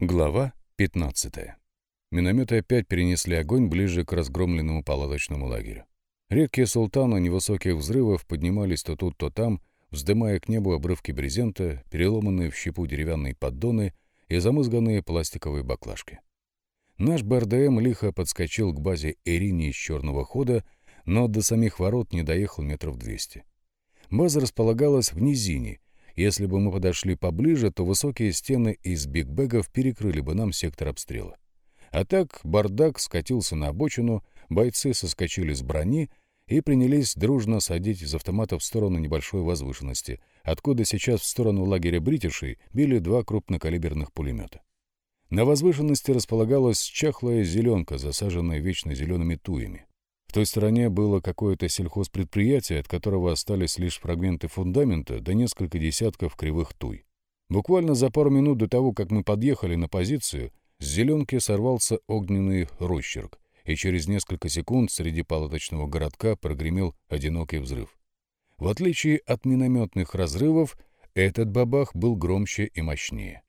Глава 15. Минометы опять перенесли огонь ближе к разгромленному палаточному лагерю. Редкие султаны невысоких взрывов поднимались то тут, то там, вздымая к небу обрывки брезента, переломанные в щепу деревянные поддоны и замызганные пластиковые баклажки. Наш БРДМ лихо подскочил к базе Эрини из черного хода, но до самих ворот не доехал метров двести. База располагалась в низине — если бы мы подошли поближе, то высокие стены из бигбегов перекрыли бы нам сектор обстрела. А так бардак скатился на обочину, бойцы соскочили с брони и принялись дружно садить из автоматов в сторону небольшой возвышенности, откуда сейчас в сторону лагеря бритишей били два крупнокалиберных пулемета. На возвышенности располагалась чахлая зеленка, засаженная вечно зелеными туями. В той стороне было какое-то сельхозпредприятие, от которого остались лишь фрагменты фундамента да несколько десятков кривых туй. Буквально за пару минут до того, как мы подъехали на позицию, с зеленки сорвался огненный росчерк, и через несколько секунд среди палаточного городка прогремел одинокий взрыв. В отличие от минометных разрывов, этот бабах был громче и мощнее.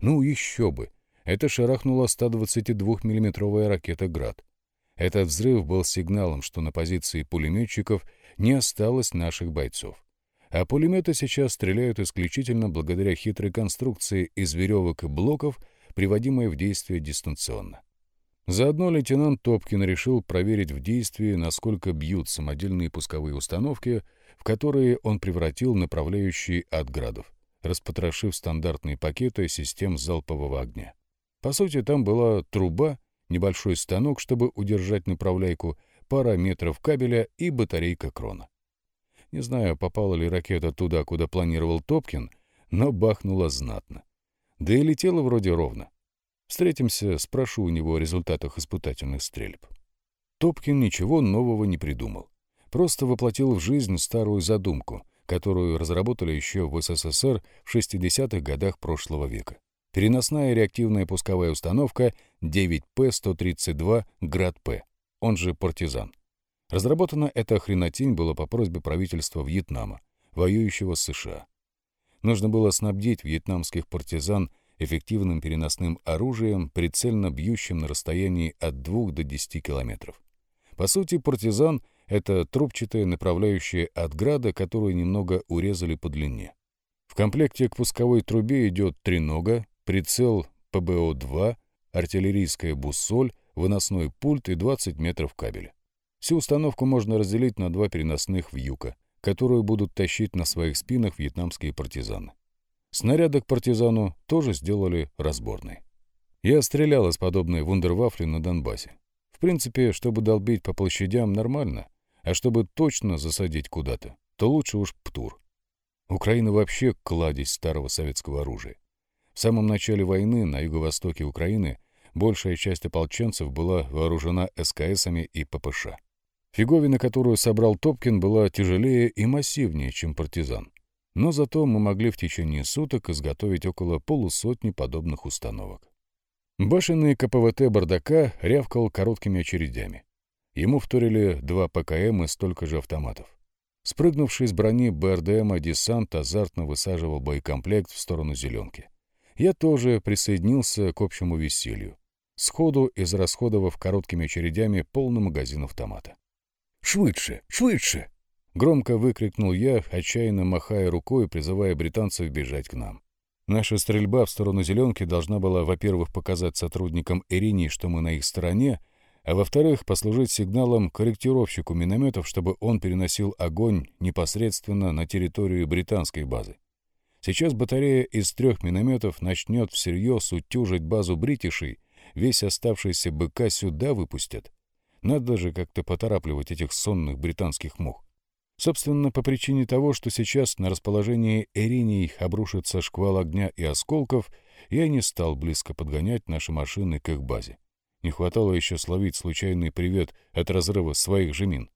Ну, еще бы! Это шарахнула 122 миллиметровая ракета «Град». Этот взрыв был сигналом, что на позиции пулеметчиков не осталось наших бойцов. А пулеметы сейчас стреляют исключительно благодаря хитрой конструкции из веревок и блоков, приводимой в действие дистанционно. Заодно лейтенант Топкин решил проверить в действии, насколько бьют самодельные пусковые установки, в которые он превратил направляющие от градов, распотрошив стандартные пакеты систем залпового огня. По сути, там была труба небольшой станок, чтобы удержать направляйку, пара метров кабеля и батарейка крона. Не знаю, попала ли ракета туда, куда планировал Топкин, но бахнула знатно. Да и летела вроде ровно. Встретимся, спрошу у него о результатах испытательных стрельб. Топкин ничего нового не придумал. Просто воплотил в жизнь старую задумку, которую разработали еще в СССР в 60-х годах прошлого века переносная реактивная пусковая установка 9П-132 «Град-П», он же «Партизан». Разработана эта хренотень была по просьбе правительства Вьетнама, воюющего с США. Нужно было снабдить вьетнамских партизан эффективным переносным оружием, прицельно бьющим на расстоянии от 2 до 10 километров. По сути, партизан — это трубчатая направляющая от града, которую немного урезали по длине. В комплекте к пусковой трубе идет тренога, прицел ПБО-2, артиллерийская буссоль, выносной пульт и 20 метров кабеля. Всю установку можно разделить на два переносных вьюка, которую будут тащить на своих спинах вьетнамские партизаны. Снаряды к партизану тоже сделали разборные. Я стрелял из подобной вундервафли на Донбассе. В принципе, чтобы долбить по площадям, нормально, а чтобы точно засадить куда-то, то лучше уж ПТУР. Украина вообще кладезь старого советского оружия. В самом начале войны на юго-востоке Украины большая часть ополченцев была вооружена СКСами и ППШ. Фиговина, которую собрал Топкин, была тяжелее и массивнее, чем партизан. Но зато мы могли в течение суток изготовить около полусотни подобных установок. Башенный КПВТ «Бардака» рявкал короткими очередями. Ему вторили два ПКМ и столько же автоматов. Спрыгнувший с брони БРДМа десант азартно высаживал боекомплект в сторону зеленки я тоже присоединился к общему веселью, сходу израсходовав короткими очередями полный магазин автомата. «Швыдше! Швыдше!» — громко выкрикнул я, отчаянно махая рукой, призывая британцев бежать к нам. Наша стрельба в сторону зеленки должна была, во-первых, показать сотрудникам Эрини, что мы на их стороне, а во-вторых, послужить сигналом корректировщику минометов, чтобы он переносил огонь непосредственно на территорию британской базы. Сейчас батарея из трех минометов начнет всерьез утюжить базу бритишей, весь оставшийся БК сюда выпустят. Надо же как-то поторапливать этих сонных британских мух. Собственно, по причине того, что сейчас на расположении Эриней обрушится шквал огня и осколков, я не стал близко подгонять наши машины к их базе. Не хватало еще словить случайный привет от разрыва своих же мин.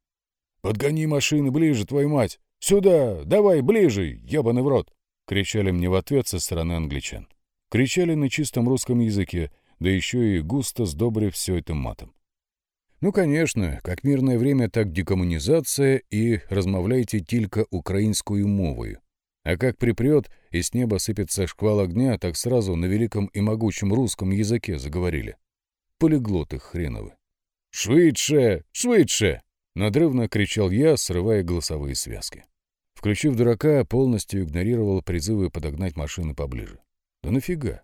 «Подгони машины ближе, твою мать! Сюда! Давай ближе, ебаный в рот!» Кричали мне в ответ со стороны англичан. Кричали на чистом русском языке, да еще и густо сдобрив все это матом. Ну, конечно, как мирное время, так декоммунизация и размовляйте тільки українською мовою. А как припрет, и с неба сыпется шквал огня, так сразу на великом и могучем русском языке заговорили. Полиглоты хреновы. «Швидше! Швидше!» — надрывно кричал я, срывая голосовые связки. Включив дурака, полностью игнорировал призывы подогнать машины поближе. Да нафига?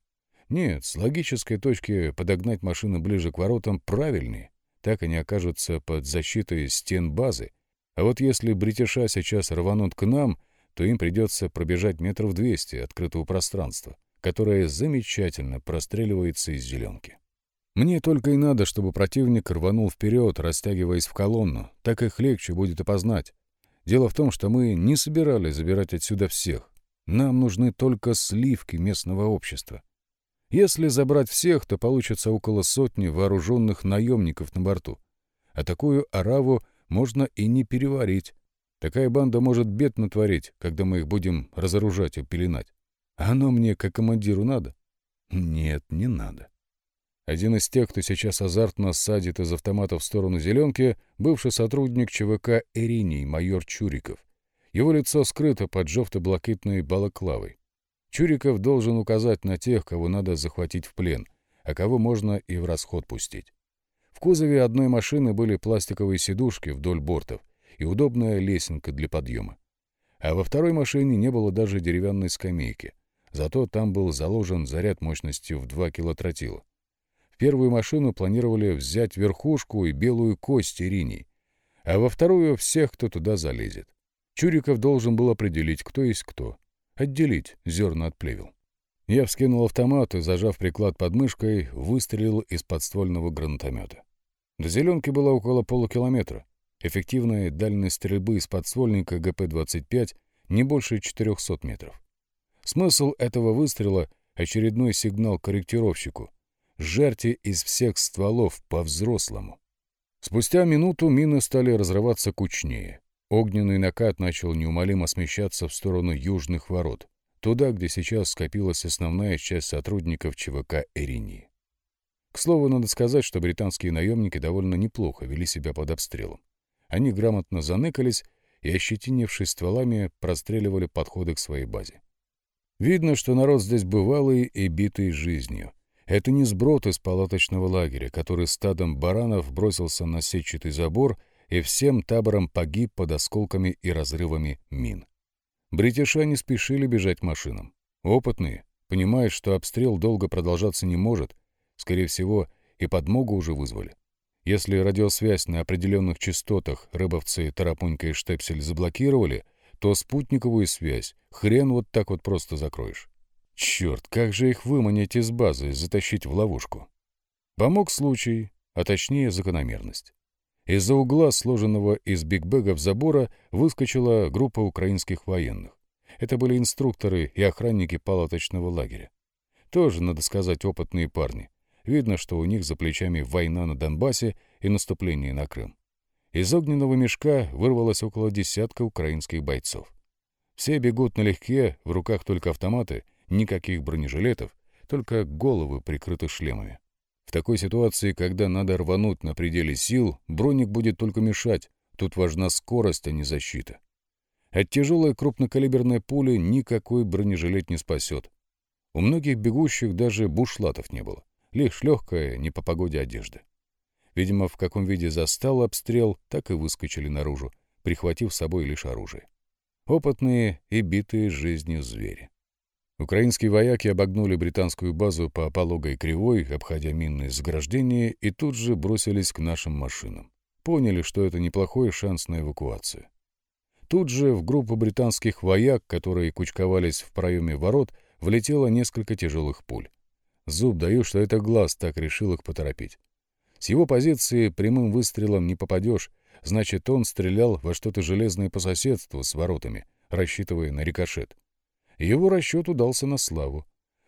Нет, с логической точки подогнать машины ближе к воротам правильнее. Так они окажутся под защитой стен базы. А вот если бритиша сейчас рванут к нам, то им придется пробежать метров двести открытого пространства, которое замечательно простреливается из зеленки. Мне только и надо, чтобы противник рванул вперед, растягиваясь в колонну. Так их легче будет опознать. Дело в том, что мы не собирались забирать отсюда всех. Нам нужны только сливки местного общества. Если забрать всех, то получится около сотни вооруженных наемников на борту. А такую ораву можно и не переварить. Такая банда может бед натворить, когда мы их будем разоружать и пеленать. А оно мне, как командиру, надо? Нет, не надо. Один из тех, кто сейчас азартно садит из автомата в сторону зеленки, бывший сотрудник ЧВК «Эриний» майор Чуриков. Его лицо скрыто под жовто-блакитной балаклавой. Чуриков должен указать на тех, кого надо захватить в плен, а кого можно и в расход пустить. В кузове одной машины были пластиковые сидушки вдоль бортов и удобная лесенка для подъема. А во второй машине не было даже деревянной скамейки, зато там был заложен заряд мощностью в 2 килотротила первую машину планировали взять верхушку и белую кость Ириний, а во вторую — всех, кто туда залезет. Чуриков должен был определить, кто есть кто, отделить зерна от плевел. Я вскинул автомат и, зажав приклад под мышкой, выстрелил из подствольного гранатомета. До зеленки было около полукилометра. Эффективная дальность стрельбы из подствольника ГП-25 не больше 400 метров. Смысл этого выстрела — очередной сигнал корректировщику, жерти из всех стволов по-взрослому. Спустя минуту мины стали разрываться кучнее. Огненный накат начал неумолимо смещаться в сторону южных ворот, туда, где сейчас скопилась основная часть сотрудников ЧВК «Эринии». К слову, надо сказать, что британские наемники довольно неплохо вели себя под обстрелом. Они грамотно заныкались и, ощетинившись стволами, простреливали подходы к своей базе. Видно, что народ здесь бывалый и битый жизнью. Это не сброд из палаточного лагеря, который стадом баранов бросился на сетчатый забор и всем табором погиб под осколками и разрывами мин. Бритиша не спешили бежать машинам. Опытные, понимая, что обстрел долго продолжаться не может, скорее всего, и подмогу уже вызвали. Если радиосвязь на определенных частотах рыбовцы Тарапунька и Штепсель заблокировали, то спутниковую связь хрен вот так вот просто закроешь. Черт, как же их выманить из базы, затащить в ловушку? Помог случай, а точнее закономерность. Из-за угла, сложенного из бигбегов забора, выскочила группа украинских военных. Это были инструкторы и охранники палаточного лагеря. Тоже, надо сказать, опытные парни. Видно, что у них за плечами война на Донбассе и наступление на Крым. Из огненного мешка вырвалось около десятка украинских бойцов. Все бегут налегке, в руках только автоматы — Никаких бронежилетов, только головы прикрыты шлемами. В такой ситуации, когда надо рвануть на пределе сил, броник будет только мешать. Тут важна скорость, а не защита. От тяжелой крупнокалиберной пули никакой бронежилет не спасет. У многих бегущих даже бушлатов не было. Лишь легкая, не по погоде одежда. Видимо, в каком виде застал обстрел, так и выскочили наружу, прихватив с собой лишь оружие. Опытные и битые жизнью звери. Украинские вояки обогнули британскую базу по пологой кривой, обходя минные заграждения, и тут же бросились к нашим машинам. Поняли, что это неплохой шанс на эвакуацию. Тут же в группу британских вояк, которые кучковались в проеме ворот, влетело несколько тяжелых пуль. Зуб даю, что это глаз так решил их поторопить. С его позиции прямым выстрелом не попадешь, значит, он стрелял во что-то железное по соседству с воротами, рассчитывая на рикошет. Его расчет удался на славу.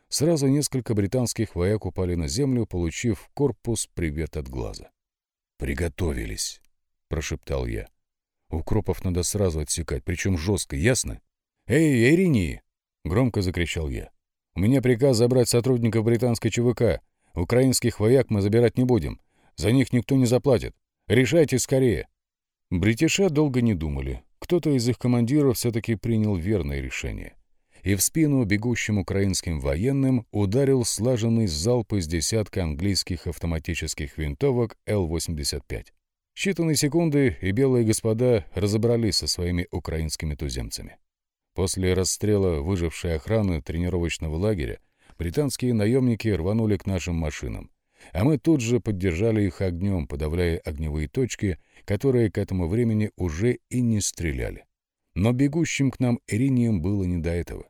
Сразу несколько британских вояк упали на землю, получив корпус привет от глаза. «Приготовились», — прошептал я. «Укропов надо сразу отсекать, причем жестко, ясно?» «Эй, Эрини!» — громко закричал я. «У меня приказ забрать сотрудников британской ЧВК. Украинских вояк мы забирать не будем. За них никто не заплатит. Решайте скорее!» Бритиша долго не думали. Кто-то из их командиров все-таки принял верное решение — и в спину бегущим украинским военным ударил слаженный залп из десятка английских автоматических винтовок Л-85. Считанные секунды, и белые господа разобрались со своими украинскими туземцами. После расстрела выжившей охраны тренировочного лагеря британские наемники рванули к нашим машинам, а мы тут же поддержали их огнем, подавляя огневые точки, которые к этому времени уже и не стреляли. Но бегущим к нам Иринием было не до этого.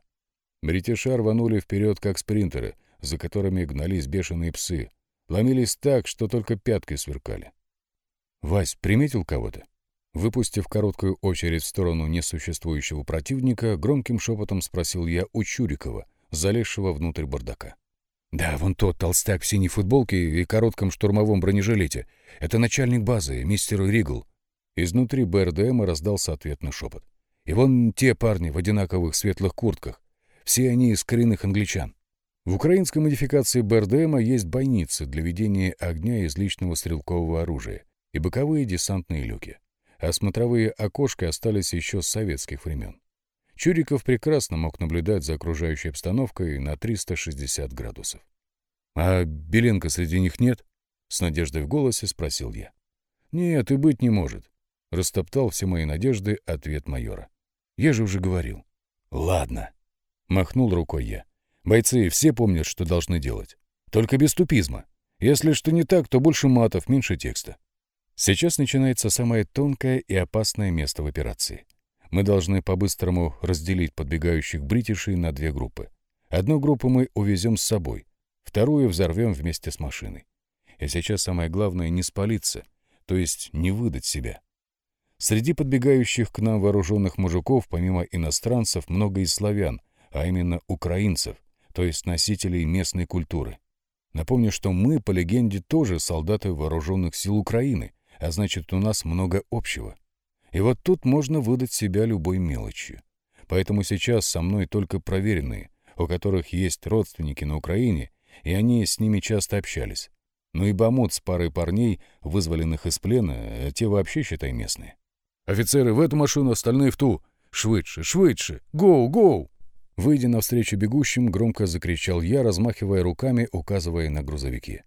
Бритиша рванули вперед, как спринтеры, за которыми гнались бешеные псы, ломились так, что только пятки сверкали. «Вась, приметил кого-то?» Выпустив короткую очередь в сторону несуществующего противника, громким шепотом спросил я у Чурикова, залезшего внутрь бардака. «Да, вон тот толстяк в синей футболке и коротком штурмовом бронежилете. Это начальник базы, мистер Ригл». Изнутри БРДМа раздался ответный шепот. «И вон те парни в одинаковых светлых куртках. Все они из коренных англичан. В украинской модификации БРДМа есть бойницы для ведения огня из личного стрелкового оружия и боковые десантные люки. А смотровые окошки остались еще с советских времен. Чуриков прекрасно мог наблюдать за окружающей обстановкой на 360 градусов. «А Беленко среди них нет?» — с надеждой в голосе спросил я. «Нет, и быть не может», — растоптал все мои надежды ответ майора. «Я же уже говорил». «Ладно», — махнул рукой я. «Бойцы все помнят, что должны делать. Только без тупизма. Если что не так, то больше матов, меньше текста. Сейчас начинается самое тонкое и опасное место в операции — мы должны по-быстрому разделить подбегающих бритишей на две группы. Одну группу мы увезем с собой, вторую взорвем вместе с машиной. И сейчас самое главное — не спалиться, то есть не выдать себя. Среди подбегающих к нам вооруженных мужиков, помимо иностранцев, много и славян, а именно украинцев, то есть носителей местной культуры. Напомню, что мы, по легенде, тоже солдаты вооруженных сил Украины, а значит, у нас много общего. И вот тут можно выдать себя любой мелочью. Поэтому сейчас со мной только проверенные, у которых есть родственники на Украине, и они с ними часто общались. Ну и Бамут с парой парней, вызволенных из плена, те вообще, считай, местные. «Офицеры, в эту машину, остальные в ту! Швыдше, швыдше! Гоу, гоу!» Выйдя навстречу бегущим, громко закричал я, размахивая руками, указывая на грузовики.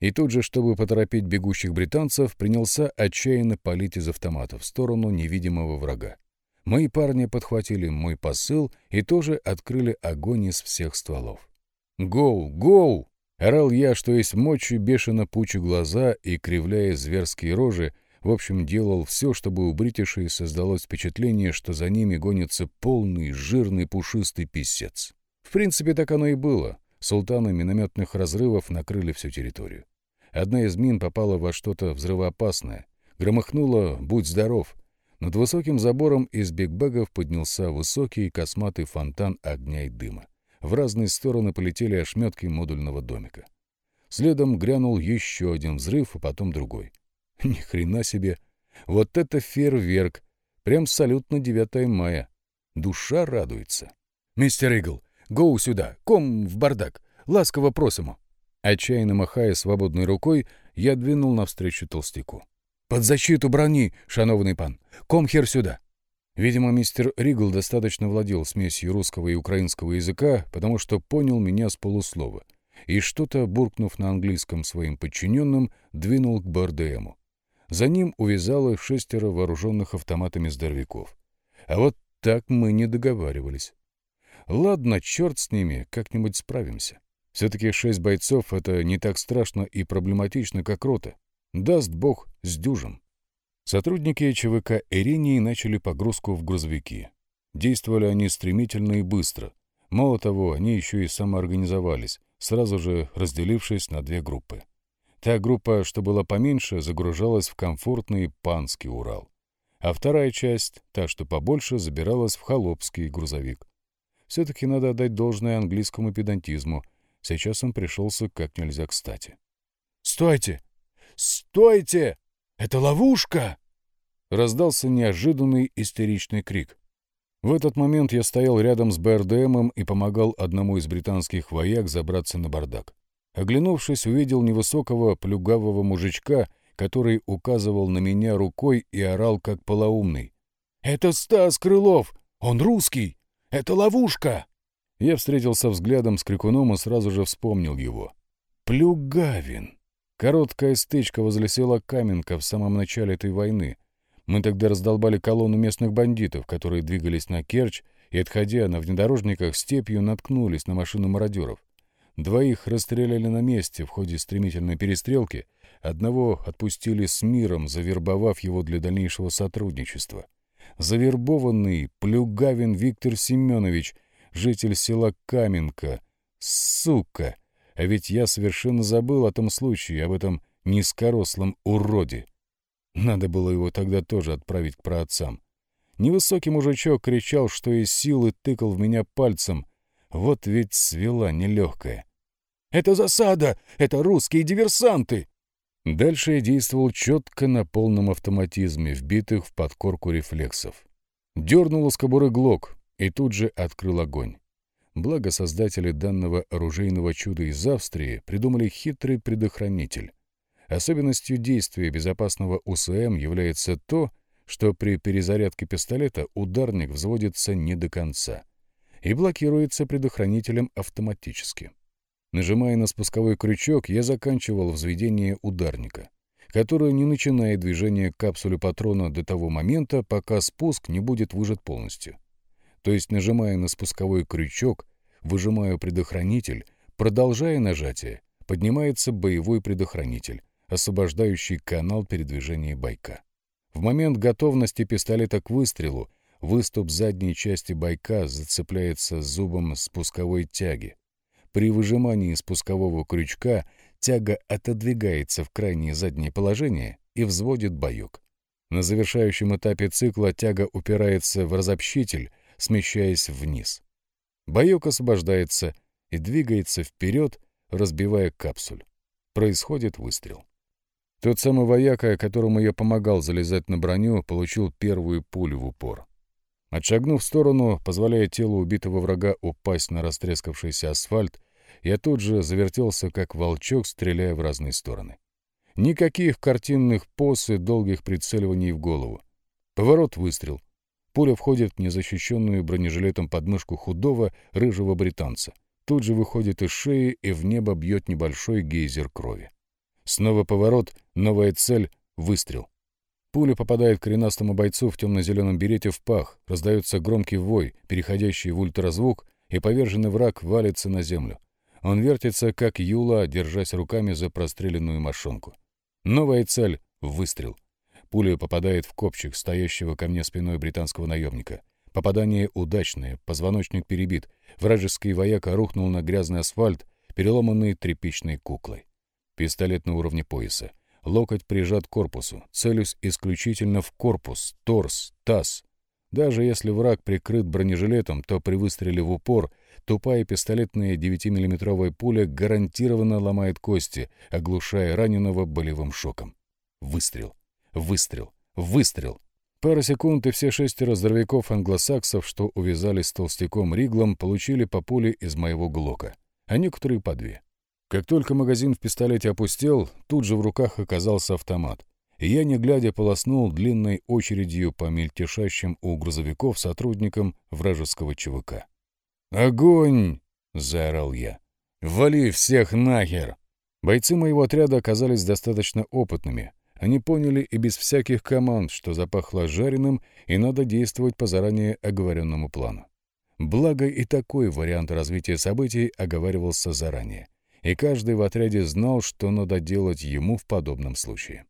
И тут же, чтобы поторопить бегущих британцев, принялся отчаянно палить из автомата в сторону невидимого врага. Мои парни подхватили мой посыл и тоже открыли огонь из всех стволов. «Гоу! Гоу!» — орал я, что есть мочи, бешено пучу глаза и, кривляя зверские рожи, в общем, делал все, чтобы у бритишей создалось впечатление, что за ними гонится полный, жирный, пушистый писец. В принципе, так оно и было. Султаны минометных разрывов накрыли всю территорию. Одна из мин попала во что-то взрывоопасное. Громыхнуло «Будь здоров!». Над высоким забором из бигбэгов поднялся высокий косматый фонтан огня и дыма. В разные стороны полетели ошметки модульного домика. Следом грянул еще один взрыв, а потом другой. Ни хрена себе! Вот это фейерверк! Прям салют на 9 мая. Душа радуется. «Мистер Игл, Гоу сюда, ком в бардак, ласково просимо». Отчаянно махая свободной рукой, я двинул навстречу толстяку. «Под защиту брони, шановный пан! Ком хер сюда!» Видимо, мистер Ригл достаточно владел смесью русского и украинского языка, потому что понял меня с полуслова, и что-то, буркнув на английском своим подчиненным, двинул к БРДМу. За ним увязало шестеро вооруженных автоматами здоровяков. А вот так мы не договаривались. Ладно, черт с ними, как-нибудь справимся. Все-таки шесть бойцов — это не так страшно и проблематично, как рота. Даст бог с дюжем. Сотрудники ЧВК «Иринии» начали погрузку в грузовики. Действовали они стремительно и быстро. Мало того, они еще и самоорганизовались, сразу же разделившись на две группы. Та группа, что была поменьше, загружалась в комфортный панский Урал. А вторая часть, та, что побольше, забиралась в холопский грузовик. Все-таки надо отдать должное английскому педантизму. Сейчас он пришелся как нельзя кстати. «Стойте! Стойте! Это ловушка!» Раздался неожиданный истеричный крик. В этот момент я стоял рядом с БРДМом и помогал одному из британских вояк забраться на бардак. Оглянувшись, увидел невысокого плюгавого мужичка, который указывал на меня рукой и орал как полоумный. «Это Стас Крылов! Он русский! Это ловушка!» Я встретился взглядом с крикуном и сразу же вспомнил его. Плюгавин! Короткая стычка возле села Каменка в самом начале этой войны. Мы тогда раздолбали колонну местных бандитов, которые двигались на Керчь и, отходя на внедорожниках степью, наткнулись на машину мародеров. Двоих расстреляли на месте в ходе стремительной перестрелки, одного отпустили с миром, завербовав его для дальнейшего сотрудничества. Завербованный Плюгавин Виктор Семенович, житель села Каменка. Сука! А ведь я совершенно забыл о том случае, об этом низкорослом уроде. Надо было его тогда тоже отправить к праотцам. Невысокий мужичок кричал, что из силы тыкал в меня пальцем. Вот ведь свела нелегкая. «Это засада! Это русские диверсанты!» Дальше я действовал четко на полном автоматизме, вбитых в подкорку рефлексов. Дернул из кобуры глок и тут же открыл огонь. Благо создатели данного оружейного чуда из Австрии придумали хитрый предохранитель. Особенностью действия безопасного УСМ является то, что при перезарядке пистолета ударник взводится не до конца и блокируется предохранителем автоматически. Нажимая на спусковой крючок, я заканчивал взведение ударника, которое не начинает движение капсулы патрона до того момента, пока спуск не будет выжат полностью. То есть, нажимая на спусковой крючок, выжимаю предохранитель, продолжая нажатие, поднимается боевой предохранитель, освобождающий канал передвижения байка. В момент готовности пистолета к выстрелу выступ задней части байка зацепляется зубом спусковой тяги. При выжимании спускового крючка тяга отодвигается в крайнее заднее положение и взводит боек. На завершающем этапе цикла тяга упирается в разобщитель, смещаясь вниз. Боек освобождается и двигается вперед, разбивая капсуль. Происходит выстрел. Тот самый вояка, которому я помогал залезать на броню, получил первую пулю в упор. Отшагнув в сторону, позволяя телу убитого врага упасть на растрескавшийся асфальт, я тут же завертелся, как волчок, стреляя в разные стороны. Никаких картинных поз и долгих прицеливаний в голову. Поворот, выстрел. Пуля входит в незащищенную бронежилетом подмышку худого, рыжего британца. Тут же выходит из шеи и в небо бьет небольшой гейзер крови. Снова поворот, новая цель — выстрел. Пуля попадает коренастому бойцу в темно-зеленом берете в пах, раздается громкий вой, переходящий в ультразвук, и поверженный враг валится на землю. Он вертится, как юла, держась руками за простреленную мошонку. Новая цель — выстрел. Пуля попадает в копчик стоящего ко мне спиной британского наемника. Попадание удачное, позвоночник перебит. Вражеский вояка рухнул на грязный асфальт, переломанный тряпичной куклой. Пистолет на уровне пояса. Локоть прижат к корпусу. Целюсь исключительно в корпус, торс, таз. Даже если враг прикрыт бронежилетом, то при выстреле в упор тупая пистолетная 9-миллиметровая пуля гарантированно ломает кости, оглушая раненого болевым шоком. Выстрел. Выстрел. Выстрел. Пара секунд, и все шестеро здоровяков-англосаксов, что увязались с толстяком Риглом, получили по пуле из моего глока, а некоторые по две. Как только магазин в пистолете опустел, тут же в руках оказался автомат. И я, не глядя, полоснул длинной очередью по мельтешащим у грузовиков сотрудникам вражеского ЧВК. «Огонь!» — заорал я. «Вали всех нахер!» Бойцы моего отряда оказались достаточно опытными. Они поняли и без всяких команд, что запахло жареным, и надо действовать по заранее оговоренному плану. Благо и такой вариант развития событий оговаривался заранее и каждый в отряде знал, что надо делать ему в подобном случае.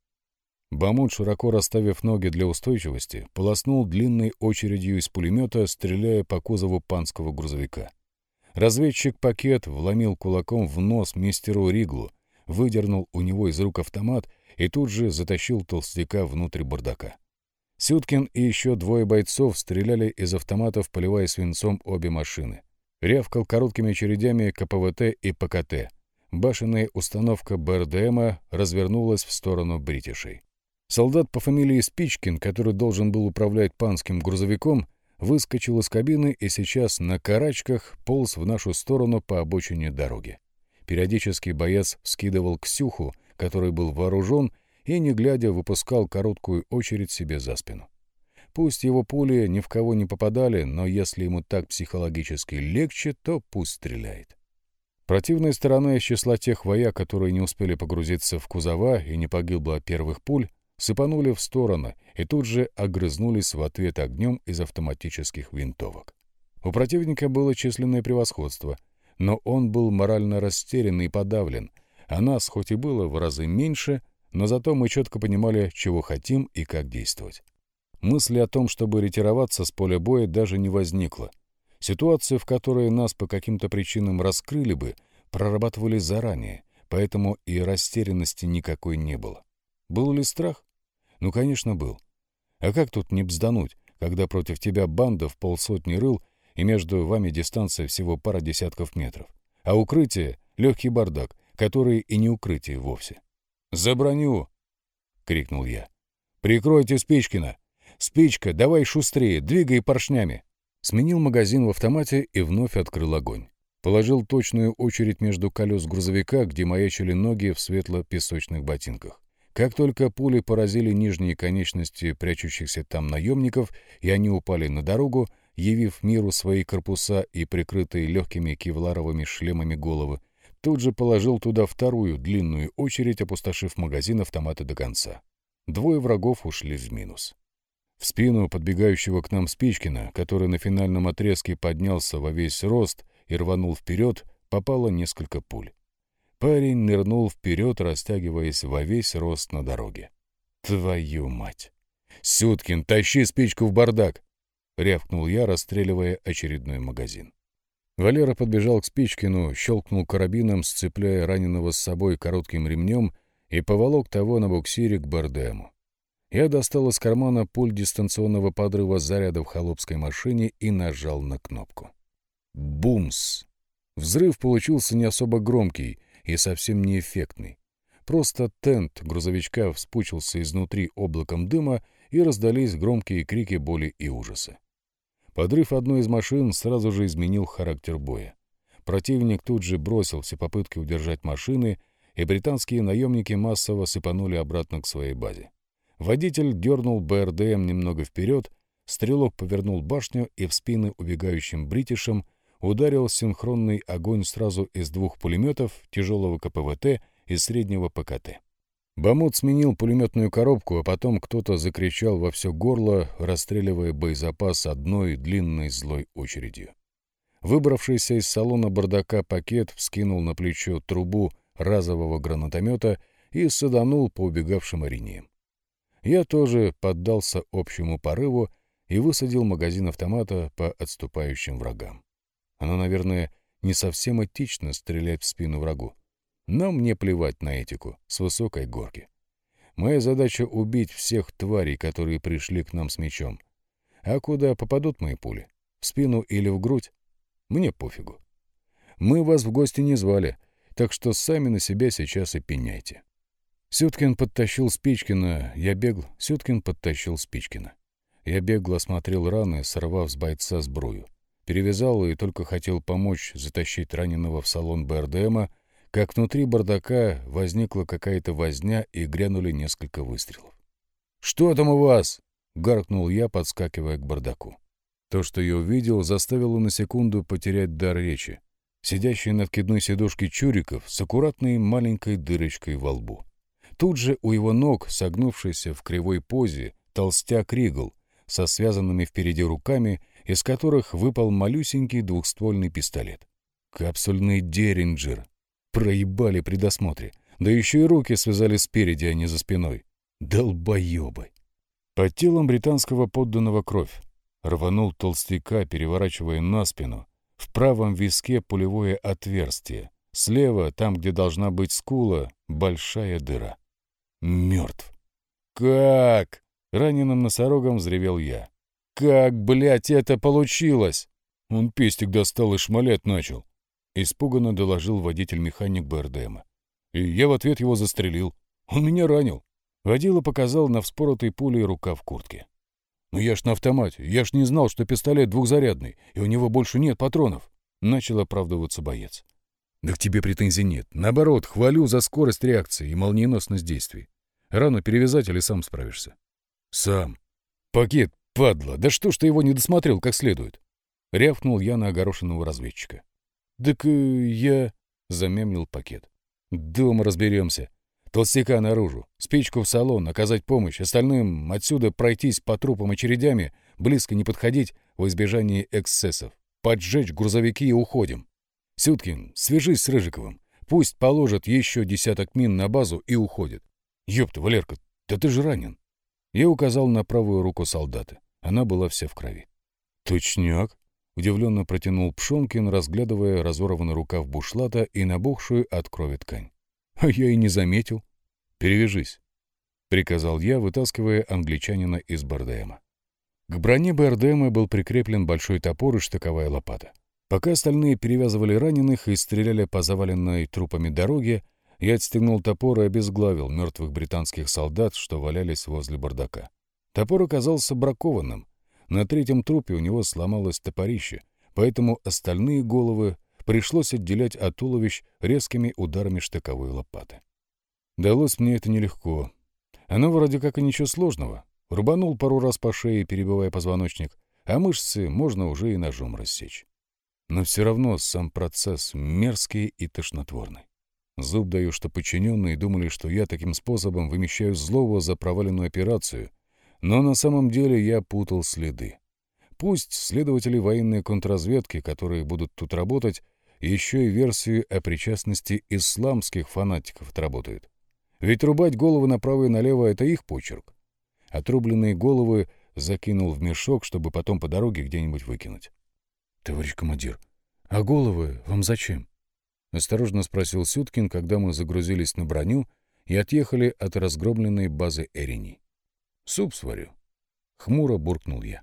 Бамут, широко расставив ноги для устойчивости, полоснул длинной очередью из пулемета, стреляя по кузову панского грузовика. Разведчик-пакет вломил кулаком в нос мистеру Риглу, выдернул у него из рук автомат и тут же затащил толстяка внутрь бардака. Сюткин и еще двое бойцов стреляли из автоматов, поливая свинцом обе машины. Рявкал короткими очередями КПВТ и ПКТ. Башенная установка БРДМа развернулась в сторону бритишей. Солдат по фамилии Спичкин, который должен был управлять панским грузовиком, выскочил из кабины и сейчас на карачках полз в нашу сторону по обочине дороги. Периодически боец скидывал Ксюху, который был вооружен, и, не глядя, выпускал короткую очередь себе за спину. Пусть его пули ни в кого не попадали, но если ему так психологически легче, то пусть стреляет. Противная сторона из числа тех вояк, которые не успели погрузиться в кузова и не погибло от первых пуль, сыпанули в стороны и тут же огрызнулись в ответ огнем из автоматических винтовок. У противника было численное превосходство, но он был морально растерян и подавлен, а нас хоть и было в разы меньше, но зато мы четко понимали, чего хотим и как действовать. Мысли о том, чтобы ретироваться с поля боя, даже не возникло. Ситуации, в которой нас по каким-то причинам раскрыли бы, прорабатывали заранее, поэтому и растерянности никакой не было. Был ли страх? Ну, конечно, был. А как тут не бздануть, когда против тебя банда в полсотни рыл, и между вами дистанция всего пара десятков метров, а укрытие — легкий бардак, который и не укрытие вовсе. «За броню!» — крикнул я. «Прикройте Спичкина! Спичка, давай шустрее, двигай поршнями!» Сменил магазин в автомате и вновь открыл огонь. Положил точную очередь между колес грузовика, где маячили ноги в светло-песочных ботинках. Как только пули поразили нижние конечности прячущихся там наемников, и они упали на дорогу, явив миру свои корпуса и прикрытые легкими кевларовыми шлемами головы, тут же положил туда вторую длинную очередь, опустошив магазин автомата до конца. Двое врагов ушли в минус. В спину подбегающего к нам Спичкина, который на финальном отрезке поднялся во весь рост и рванул вперед, попало несколько пуль. Парень нырнул вперед, растягиваясь во весь рост на дороге. «Твою мать! Сюткин, тащи спичку в бардак!» — рявкнул я, расстреливая очередной магазин. Валера подбежал к Спичкину, щелкнул карабином, сцепляя раненого с собой коротким ремнем и поволок того на буксире к Бардему. Я достал из кармана пуль дистанционного подрыва заряда в холопской машине и нажал на кнопку. Бумс! Взрыв получился не особо громкий, и совсем неэффектный. Просто тент грузовичка вспучился изнутри облаком дыма, и раздались громкие крики боли и ужаса. Подрыв одной из машин сразу же изменил характер боя. Противник тут же бросил все попытки удержать машины, и британские наемники массово сыпанули обратно к своей базе. Водитель дернул БРДМ немного вперед, стрелок повернул башню и в спины убегающим бритишам ударил синхронный огонь сразу из двух пулеметов, тяжелого КПВТ и среднего ПКТ. Бамут сменил пулеметную коробку, а потом кто-то закричал во все горло, расстреливая боезапас одной длинной злой очередью. Выбравшийся из салона бардака пакет вскинул на плечо трубу разового гранатомета и саданул по убегавшим арениям. Я тоже поддался общему порыву и высадил магазин автомата по отступающим врагам. Оно, наверное, не совсем этично стрелять в спину врагу. Но мне плевать на этику с высокой горки. Моя задача — убить всех тварей, которые пришли к нам с мечом. А куда попадут мои пули? В спину или в грудь? Мне пофигу. Мы вас в гости не звали, так что сами на себя сейчас и пеняйте. Сюткин подтащил Спичкина, я бегл, Сюткин подтащил Спичкина. Я бегло осмотрел раны, сорвав с бойца сбрую перевязал и только хотел помочь затащить раненого в салон БРДМа, как внутри бардака возникла какая-то возня и грянули несколько выстрелов. «Что там у вас?» — гаркнул я, подскакивая к бардаку. То, что я увидел, заставило на секунду потерять дар речи. Сидящий на откидной сидушке Чуриков с аккуратной маленькой дырочкой во лбу. Тут же у его ног, согнувшийся в кривой позе, толстяк Ригл со связанными впереди руками из которых выпал малюсенький двухствольный пистолет. Капсульный Деринджер. Проебали при досмотре. Да еще и руки связали спереди, а не за спиной. Долбоебы. Под телом британского подданного кровь. Рванул толстяка, переворачивая на спину. В правом виске пулевое отверстие. Слева, там, где должна быть скула, большая дыра. Мертв. «Как?» — раненым носорогом взревел я. «Как, блядь, это получилось?» Он пестик достал и шмалять начал. Испуганно доложил водитель-механик БРДМа. И я в ответ его застрелил. Он меня ранил. Водила показал на вспоротой пулей рука в куртке. «Ну я ж на автомате, я ж не знал, что пистолет двухзарядный, и у него больше нет патронов», — начал оправдываться боец. «Да к тебе претензий нет. Наоборот, хвалю за скорость реакции и молниеносность действий. Рану перевязать или сам справишься?» «Сам. Пакет «Падла, да что ж ты его не досмотрел как следует?» — рявкнул я на огорошенного разведчика. «Так э, я...» — замемлил пакет. «Дома разберемся. Толстяка наружу, спичку в салон, оказать помощь, остальным отсюда пройтись по трупам очередями, близко не подходить в избежании эксцессов, поджечь грузовики и уходим. Сюткин, свяжись с Рыжиковым, пусть положат еще десяток мин на базу и уходит. Ёпта, Валерка, да ты же ранен. Я указал на правую руку солдата. Она была вся в крови. «Точняк!» — удивленно протянул Пшонкин, разглядывая разорванный рукав бушлата и набухшую от крови ткань. «А я и не заметил. Перевяжись!» — приказал я, вытаскивая англичанина из Бардема. К броне Бардема был прикреплен большой топор и штыковая лопата. Пока остальные перевязывали раненых и стреляли по заваленной трупами дороге, я отстегнул топор и обезглавил мертвых британских солдат, что валялись возле бардака. Топор оказался бракованным. На третьем трупе у него сломалось топорище, поэтому остальные головы пришлось отделять от туловищ резкими ударами штыковой лопаты. Далось мне это нелегко. Оно вроде как и ничего сложного. Рубанул пару раз по шее, перебивая позвоночник, а мышцы можно уже и ножом рассечь. Но все равно сам процесс мерзкий и тошнотворный. Зуб даю, что подчиненные думали, что я таким способом вымещаю злого за проваленную операцию, но на самом деле я путал следы. Пусть следователи военной контрразведки, которые будут тут работать, еще и версию о причастности исламских фанатиков отработают. Ведь рубать головы направо и налево — это их почерк. Отрубленные головы закинул в мешок, чтобы потом по дороге где-нибудь выкинуть. — Товарищ командир, а головы вам зачем? — осторожно спросил Сюткин, когда мы загрузились на броню и отъехали от разгромленной базы Эрини. — Суп сварю. Хмуро буркнул я.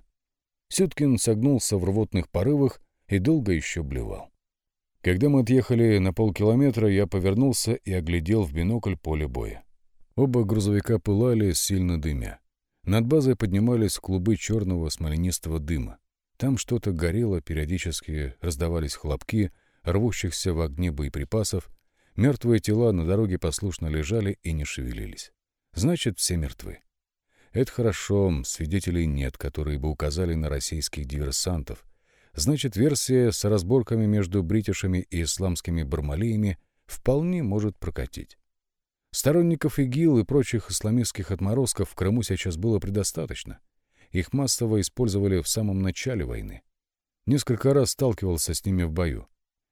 Сюткин согнулся в рвотных порывах и долго еще блевал. Когда мы отъехали на полкилометра, я повернулся и оглядел в бинокль поле боя. Оба грузовика пылали, сильно дымя. Над базой поднимались клубы черного смоленистого дыма. Там что-то горело, периодически раздавались хлопки — рвущихся в огне боеприпасов, мертвые тела на дороге послушно лежали и не шевелились. Значит, все мертвы. Это хорошо, свидетелей нет, которые бы указали на российских диверсантов. Значит, версия с разборками между бритишами и исламскими бармалеями вполне может прокатить. Сторонников ИГИЛ и прочих исламистских отморозков в Крыму сейчас было предостаточно. Их массово использовали в самом начале войны. Несколько раз сталкивался с ними в бою.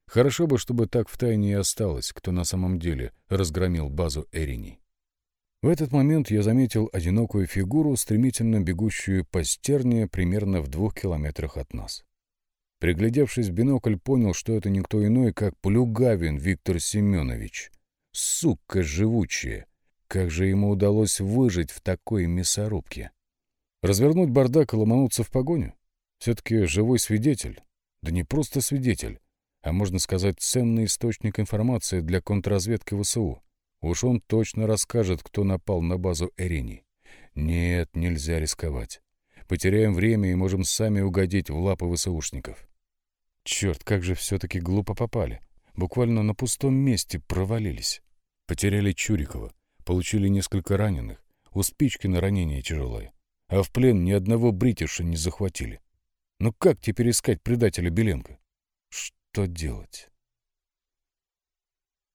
Хорошо бы, чтобы так втайне и осталось, кто на самом деле разгромил базу Эрини. В этот момент я заметил одинокую фигуру, стремительно бегущую по стерне примерно в двух километрах от нас. Приглядевшись в бинокль, понял, что это никто иной, как Плюгавин Виктор Семенович. Сука живучая! Как же ему удалось выжить в такой мясорубке? Развернуть бардак и ломануться в погоню? Все-таки живой свидетель. Да не просто свидетель, а можно сказать, ценный источник информации для контрразведки ВСУ. Уж он точно расскажет, кто напал на базу Эрини. Нет, нельзя рисковать. Потеряем время и можем сами угодить в лапы ВСУшников. Черт, как же все-таки глупо попали. Буквально на пустом месте провалились. Потеряли Чурикова, получили несколько раненых, у Спичкина ранение тяжелое. А в плен ни одного бритиша не захватили. Ну как теперь искать предателя Беленко? что делать.